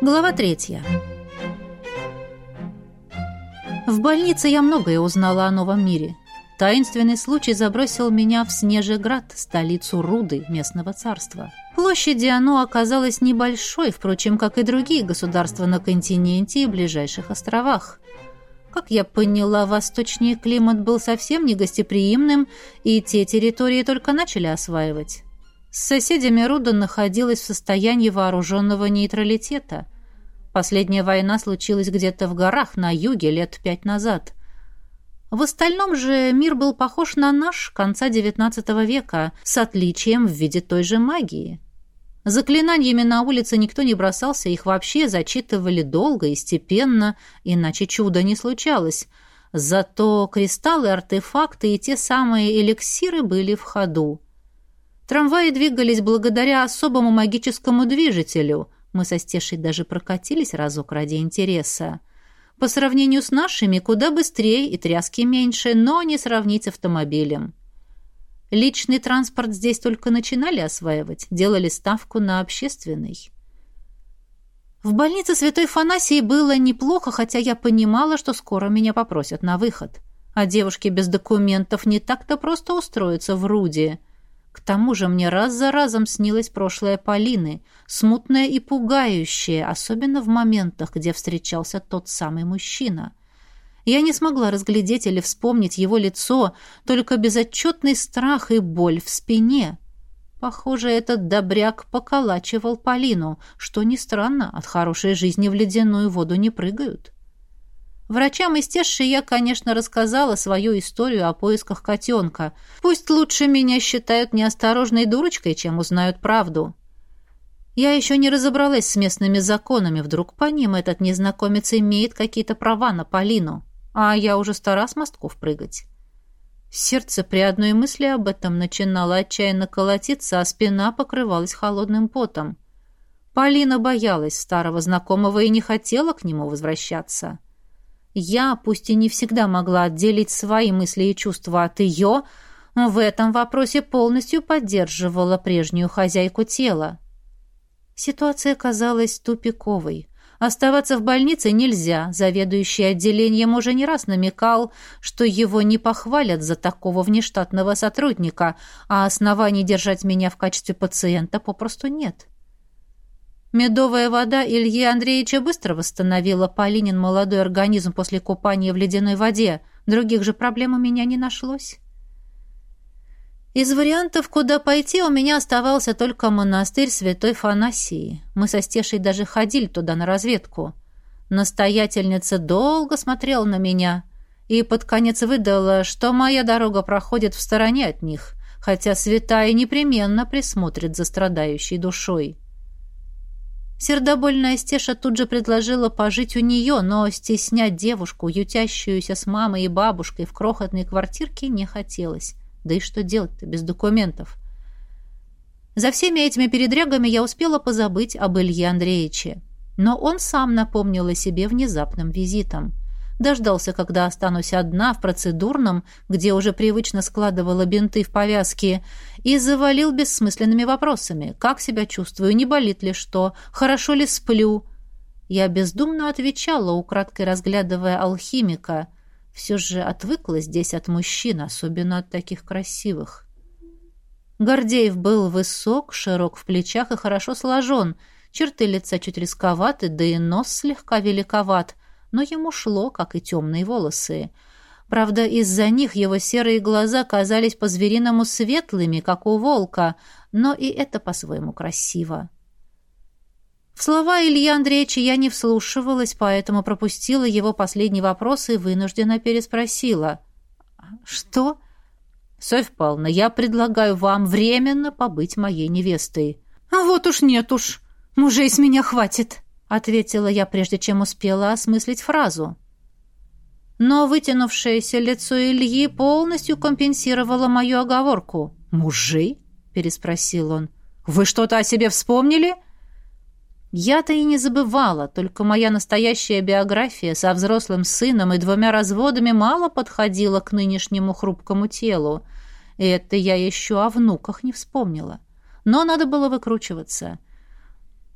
Глава третья. В больнице я многое узнала о новом мире. Таинственный случай забросил меня в Снежеград, столицу Руды, местного царства. Площади оно оказалось небольшой, впрочем, как и другие государства на континенте и ближайших островах. Как я поняла, восточнее климат был совсем не гостеприимным, и те территории только начали осваивать. С соседями Руда находилась в состоянии вооруженного нейтралитета – Последняя война случилась где-то в горах на юге лет пять назад. В остальном же мир был похож на наш конца XIX века, с отличием в виде той же магии. Заклинаниями на улице никто не бросался, их вообще зачитывали долго и степенно, иначе чуда не случалось. Зато кристаллы, артефакты и те самые эликсиры были в ходу. Трамваи двигались благодаря особому магическому движителю – мы со Стешей даже прокатились разок ради интереса. По сравнению с нашими, куда быстрее и тряски меньше, но не сравнить с автомобилем. Личный транспорт здесь только начинали осваивать, делали ставку на общественный. В больнице Святой Фанасии было неплохо, хотя я понимала, что скоро меня попросят на выход. А девушке без документов не так-то просто устроиться в Руде. К тому же мне раз за разом снилось прошлое Полины, смутное и пугающее, особенно в моментах, где встречался тот самый мужчина. Я не смогла разглядеть или вспомнить его лицо, только безотчетный страх и боль в спине. Похоже, этот добряк поколачивал Полину, что ни странно, от хорошей жизни в ледяную воду не прыгают. Врачам из Теши я, конечно, рассказала свою историю о поисках котенка. Пусть лучше меня считают неосторожной дурочкой, чем узнают правду. Я еще не разобралась с местными законами. Вдруг по ним этот незнакомец имеет какие-то права на Полину. А я уже стара с мостков прыгать. Сердце при одной мысли об этом начинало отчаянно колотиться, а спина покрывалась холодным потом. Полина боялась старого знакомого и не хотела к нему возвращаться. Я, пусть и не всегда могла отделить свои мысли и чувства от ее, в этом вопросе полностью поддерживала прежнюю хозяйку тела. Ситуация казалась тупиковой. Оставаться в больнице нельзя. Заведующий отделением уже не раз намекал, что его не похвалят за такого внештатного сотрудника, а оснований держать меня в качестве пациента попросту нет. Медовая вода Ильи Андреевича быстро восстановила Полинин молодой организм после купания в ледяной воде. Других же проблем у меня не нашлось. Из вариантов, куда пойти, у меня оставался только монастырь Святой Фанасии. Мы со Стешей даже ходили туда на разведку. Настоятельница долго смотрела на меня и под конец выдала, что моя дорога проходит в стороне от них, хотя святая непременно присмотрит за страдающей душой. Сердобольная Стеша тут же предложила пожить у нее, но стеснять девушку, ютящуюся с мамой и бабушкой в крохотной квартирке, не хотелось. Да и что делать-то без документов? За всеми этими передрягами я успела позабыть об Илье Андреевиче. Но он сам напомнил о себе внезапным визитом дождался, когда останусь одна в процедурном, где уже привычно складывала бинты в повязки, и завалил бессмысленными вопросами. Как себя чувствую, не болит ли что, хорошо ли сплю? Я бездумно отвечала, украдкой разглядывая алхимика. Все же отвыкла здесь от мужчин, особенно от таких красивых. Гордеев был высок, широк в плечах и хорошо сложен, черты лица чуть рисковаты, да и нос слегка великоват — но ему шло, как и темные волосы. Правда, из-за них его серые глаза казались по-звериному светлыми, как у волка, но и это по-своему красиво. В слова Ильи Андреевича я не вслушивалась, поэтому пропустила его последний вопрос и вынужденно переспросила. «Что?» «Софья Павловна, я предлагаю вам временно побыть моей невестой». «Вот уж нет уж, мужей с меня хватит», ответила я, прежде чем успела осмыслить фразу. Но вытянувшееся лицо Ильи полностью компенсировало мою оговорку. «Мужей?» — переспросил он. «Вы что-то о себе вспомнили?» Я-то и не забывала, только моя настоящая биография со взрослым сыном и двумя разводами мало подходила к нынешнему хрупкому телу. И это я еще о внуках не вспомнила. Но надо было выкручиваться.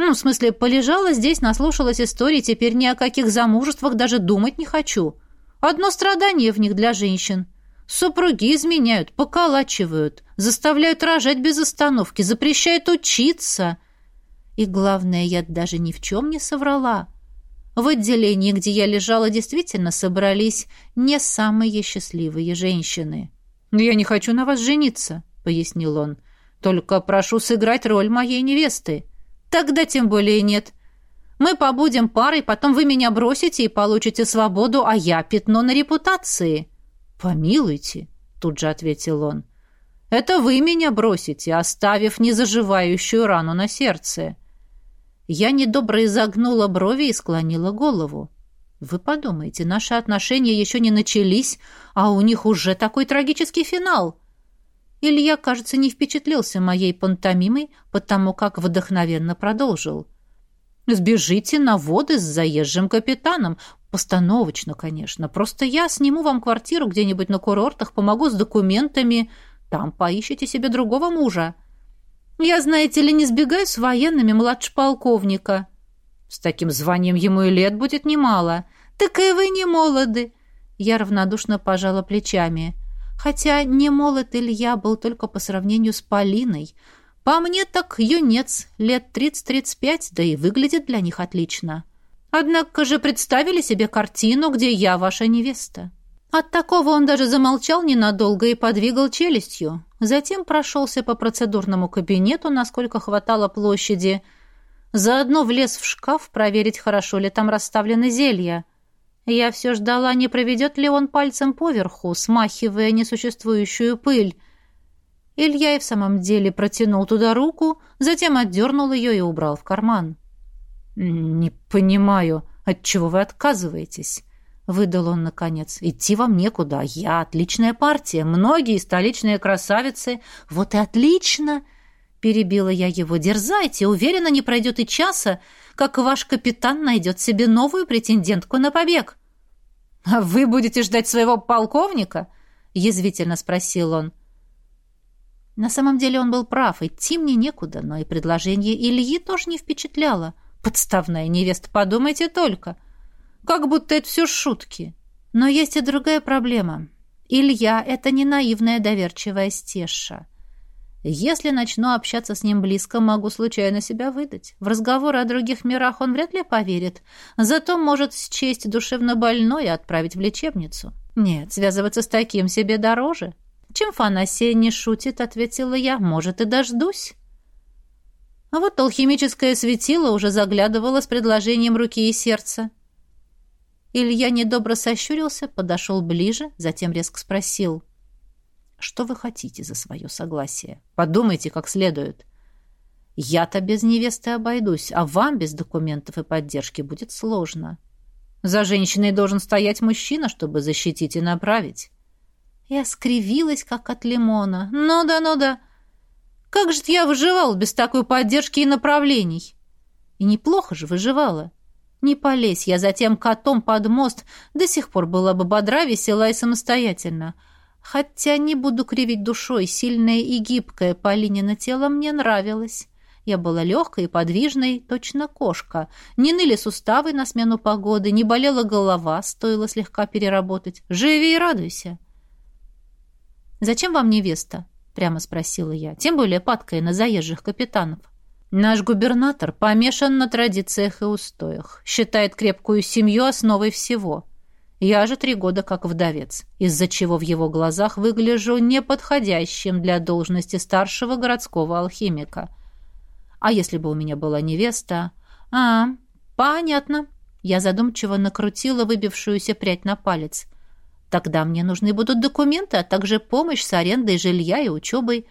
Ну, в смысле, полежала здесь, наслушалась истории, теперь ни о каких замужествах даже думать не хочу. Одно страдание в них для женщин. Супруги изменяют, поколачивают, заставляют рожать без остановки, запрещают учиться. И главное, я даже ни в чем не соврала. В отделении, где я лежала, действительно собрались не самые счастливые женщины. «Я не хочу на вас жениться», — пояснил он. «Только прошу сыграть роль моей невесты». «Тогда тем более нет. Мы побудем парой, потом вы меня бросите и получите свободу, а я пятно на репутации». «Помилуйте», — тут же ответил он. «Это вы меня бросите, оставив незаживающую рану на сердце». Я недобро изогнула брови и склонила голову. «Вы подумайте, наши отношения еще не начались, а у них уже такой трагический финал». Илья, кажется, не впечатлился моей пантомимой, потому как вдохновенно продолжил. «Сбежите на воды с заезжим капитаном. Постановочно, конечно. Просто я сниму вам квартиру где-нибудь на курортах, помогу с документами. Там поищите себе другого мужа». Я, знаете ли, не сбегаю с военными младше полковника. С таким званием ему и лет будет немало. Так и вы не молоды. Я равнодушно пожала плечами. Хотя не молод Илья был только по сравнению с Полиной. По мне так юнец, лет тридцать-тридцать пять, да и выглядит для них отлично. Однако же представили себе картину, где я ваша невеста. От такого он даже замолчал ненадолго и подвигал челюстью. Затем прошелся по процедурному кабинету, насколько хватало площади. Заодно влез в шкаф проверить, хорошо ли там расставлены зелья. Я все ждала, не проведет ли он пальцем поверху, смахивая несуществующую пыль. Илья и в самом деле протянул туда руку, затем отдернул ее и убрал в карман. «Не понимаю, от чего вы отказываетесь?» выдал он наконец. Идти вам некуда. Я отличная партия. Многие столичные красавицы. Вот и отлично, перебила я его. Дерзайте, уверена, не пройдет и часа, как ваш капитан найдет себе новую претендентку на побег. А вы будете ждать своего полковника? язвительно спросил он. На самом деле он был прав, идти мне некуда, но и предложение Ильи тоже не впечатляло. Подставная невеста, подумайте только. — как будто это все шутки. Но есть и другая проблема. Илья — это не наивная доверчивая стеша. Если начну общаться с ним близко, могу случайно себя выдать. В разговоры о других мирах он вряд ли поверит, зато может счесть душевно больной и отправить в лечебницу. Нет, связываться с таким себе дороже. Чем Фанасия не шутит, ответила я, может и дождусь. А вот алхимическое светило уже заглядывало с предложением руки и сердца. Илья недобро сощурился, подошел ближе, затем резко спросил. «Что вы хотите за свое согласие? Подумайте как следует. Я-то без невесты обойдусь, а вам без документов и поддержки будет сложно. За женщиной должен стоять мужчина, чтобы защитить и направить». Я скривилась, как от лимона. «Ну да, ну да. Как же я выживал без такой поддержки и направлений?» И неплохо же выживала. Не полезь я затем котом под мост, до сих пор была бы бодра, весела и самостоятельна. Хотя не буду кривить душой, сильное и гибкое Полинина тело мне нравилось. Я была легкой и подвижной, точно кошка. Не ныли суставы на смену погоды, не болела голова, стоило слегка переработать. Живи и радуйся. «Зачем вам невеста?» — прямо спросила я. «Тем более падкая на заезжих капитанов». Наш губернатор помешан на традициях и устоях, считает крепкую семью основой всего. Я же три года как вдовец, из-за чего в его глазах выгляжу неподходящим для должности старшего городского алхимика. А если бы у меня была невеста... А, понятно. Я задумчиво накрутила выбившуюся прядь на палец. Тогда мне нужны будут документы, а также помощь с арендой жилья и учебой.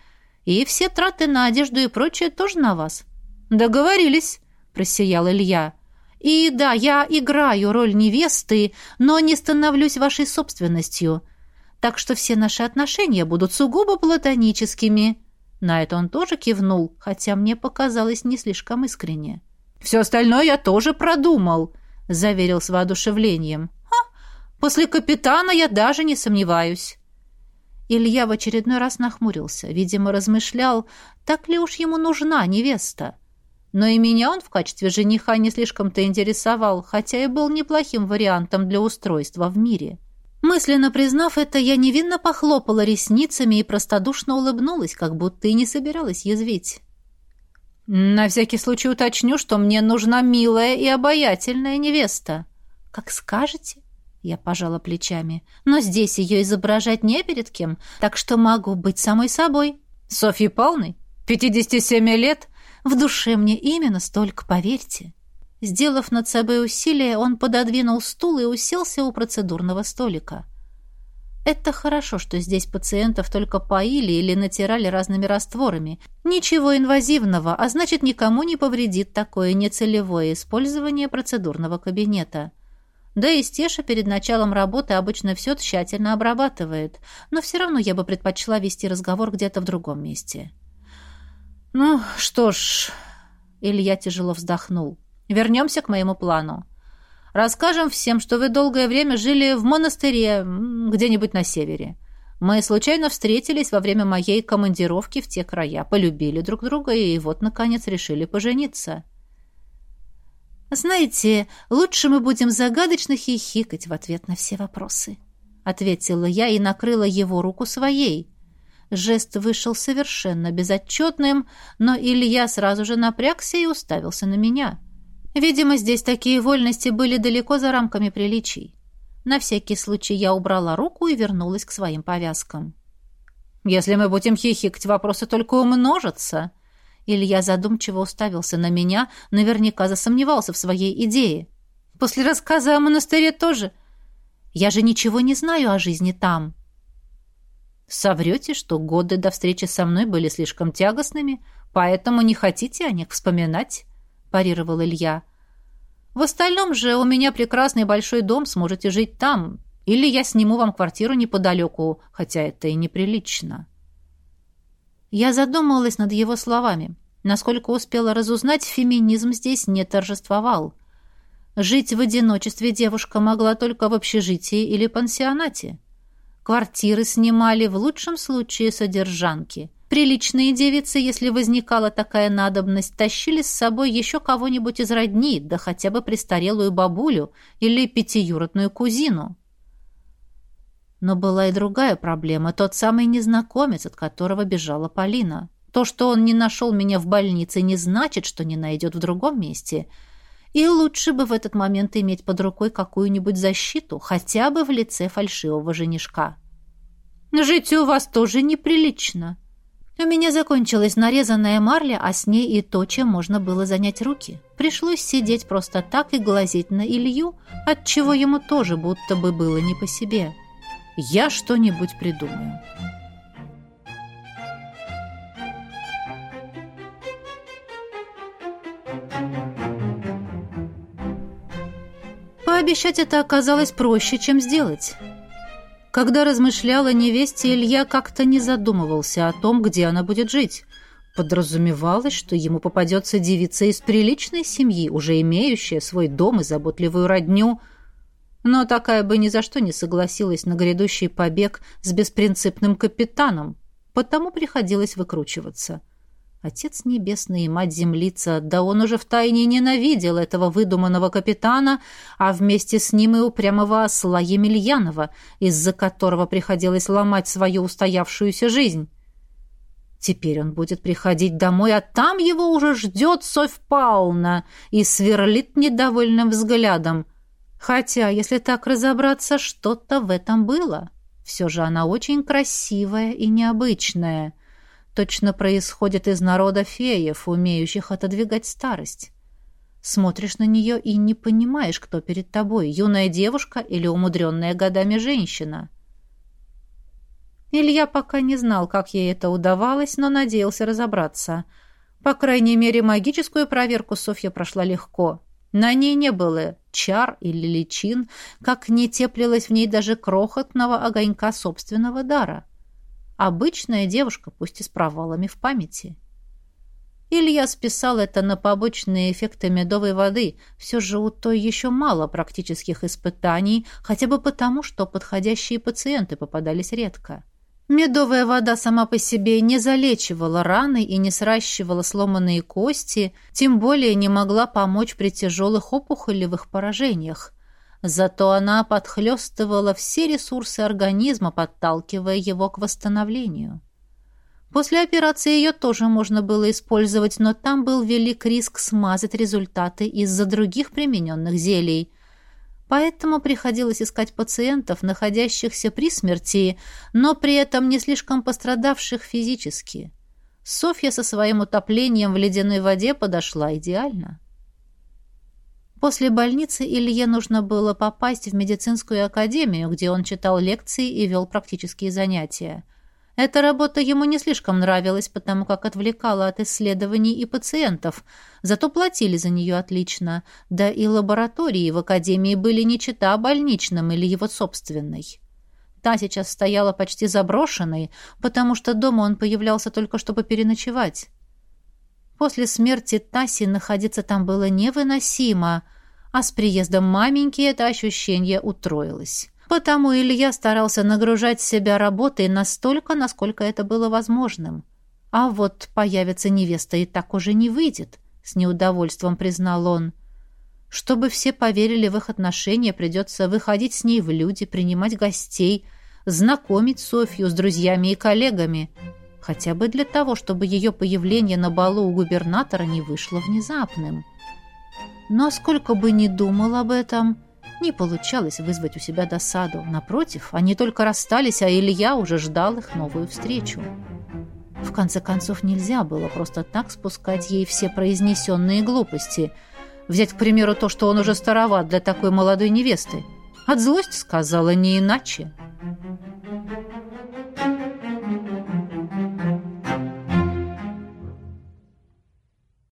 И все траты на одежду и прочее тоже на вас. Договорились, просиял Илья. И да, я играю роль невесты, но не становлюсь вашей собственностью. Так что все наши отношения будут сугубо платоническими. На это он тоже кивнул, хотя мне показалось не слишком искренне. «Все остальное я тоже продумал», — заверил с воодушевлением. «Ха, после капитана я даже не сомневаюсь». Илья в очередной раз нахмурился, видимо, размышлял, так ли уж ему нужна невеста. Но и меня он в качестве жениха не слишком-то интересовал, хотя и был неплохим вариантом для устройства в мире. Мысленно признав это, я невинно похлопала ресницами и простодушно улыбнулась, как будто и не собиралась язвить. «На всякий случай уточню, что мне нужна милая и обаятельная невеста». «Как скажете», — я пожала плечами. «Но здесь ее изображать не перед кем, так что могу быть самой собой». «Софьи Павловной? Пятидесяти семи лет?» В душе мне именно столько, поверьте. Сделав над собой усилие, он пододвинул стул и уселся у процедурного столика. Это хорошо, что здесь пациентов только поили или натирали разными растворами. Ничего инвазивного, а значит, никому не повредит такое нецелевое использование процедурного кабинета. Да и Стеша перед началом работы обычно все тщательно обрабатывает, но все равно я бы предпочла вести разговор где-то в другом месте. «Ну, что ж...» Илья тяжело вздохнул. «Вернемся к моему плану. Расскажем всем, что вы долгое время жили в монастыре где-нибудь на севере. Мы случайно встретились во время моей командировки в те края, полюбили друг друга и вот, наконец, решили пожениться». «Знаете, лучше мы будем загадочно хихикать в ответ на все вопросы», — ответила я и накрыла его руку своей — Жест вышел совершенно безотчетным, но Илья сразу же напрягся и уставился на меня. Видимо, здесь такие вольности были далеко за рамками приличий. На всякий случай я убрала руку и вернулась к своим повязкам. «Если мы будем хихикать, вопросы только умножатся». Илья задумчиво уставился на меня, наверняка засомневался в своей идее. «После рассказа о монастыре тоже. Я же ничего не знаю о жизни там». Соврете, что годы до встречи со мной были слишком тягостными, поэтому не хотите о них вспоминать?» – парировал Илья. «В остальном же у меня прекрасный большой дом, сможете жить там. Или я сниму вам квартиру неподалеку, хотя это и неприлично». Я задумалась над его словами. Насколько успела разузнать, феминизм здесь не торжествовал. Жить в одиночестве девушка могла только в общежитии или пансионате. Квартиры снимали в лучшем случае содержанки. Приличные девицы, если возникала такая надобность, тащили с собой еще кого-нибудь из родни, да хотя бы престарелую бабулю или пятиюродную кузину. Но была и другая проблема, тот самый незнакомец, от которого бежала Полина. То, что он не нашел меня в больнице, не значит, что не найдет в другом месте. И лучше бы в этот момент иметь под рукой какую-нибудь защиту, хотя бы в лице фальшивого женишка. «Жить у вас тоже неприлично», у меня закончилась нарезанная марля, а с ней и то, чем можно было занять руки. Пришлось сидеть просто так и глазеть на Илью, отчего ему тоже будто бы было не по себе. Я что-нибудь придумаю. Пообещать это оказалось проще, чем сделать. Когда размышляла невесте, Илья как-то не задумывался о том, где она будет жить. Подразумевалось, что ему попадется девица из приличной семьи, уже имеющая свой дом и заботливую родню, но такая бы ни за что не согласилась на грядущий побег с беспринципным капитаном, потому приходилось выкручиваться. Отец Небесный и Мать Землица, да он уже втайне ненавидел этого выдуманного капитана, а вместе с ним и упрямого осла Емельянова, из-за которого приходилось ломать свою устоявшуюся жизнь. Теперь он будет приходить домой, а там его уже ждет Софь Пауна и сверлит недовольным взглядом. Хотя, если так разобраться, что-то в этом было. Все же она очень красивая и необычная точно происходит из народа феев, умеющих отодвигать старость. Смотришь на нее и не понимаешь, кто перед тобой, юная девушка или умудренная годами женщина. Илья пока не знал, как ей это удавалось, но надеялся разобраться. По крайней мере, магическую проверку Софья прошла легко. На ней не было чар или личин, как не теплилось в ней даже крохотного огонька собственного дара. Обычная девушка, пусть и с провалами в памяти. Илья списал это на побочные эффекты медовой воды. Все же у той еще мало практических испытаний, хотя бы потому, что подходящие пациенты попадались редко. Медовая вода сама по себе не залечивала раны и не сращивала сломанные кости, тем более не могла помочь при тяжелых опухолевых поражениях. Зато она подхлестывала все ресурсы организма, подталкивая его к восстановлению. После операции ее тоже можно было использовать, но там был велик риск смазать результаты из-за других примененных зелий – Поэтому приходилось искать пациентов, находящихся при смерти, но при этом не слишком пострадавших физически. Софья со своим утоплением в ледяной воде подошла идеально. После больницы Илье нужно было попасть в медицинскую академию, где он читал лекции и вел практические занятия – эта работа ему не слишком нравилась, потому как отвлекала от исследований и пациентов, зато платили за нее отлично, да и лаборатории в академии были не чета больничным или его собственной. Та сейчас стояла почти заброшенной, потому что дома он появлялся только чтобы переночевать. После смерти Таси находиться там было невыносимо, а с приездом маменьки это ощущение утроилось. Потому Илья старался нагружать себя работой настолько, насколько это было возможным. А вот появится невеста и так уже не выйдет, с неудовольствием признал он. Чтобы все поверили в их отношения, придется выходить с ней в люди, принимать гостей, знакомить Софью с друзьями и коллегами, хотя бы для того, чтобы ее появление на балу у губернатора не вышло внезапным. Но сколько бы ни думал об этом, не получалось вызвать у себя досаду. Напротив, они только расстались, а Илья уже ждал их новую встречу. В конце концов, нельзя было просто так спускать ей все произнесенные глупости. Взять, к примеру, то, что он уже староват для такой молодой невесты. От злости сказала не иначе.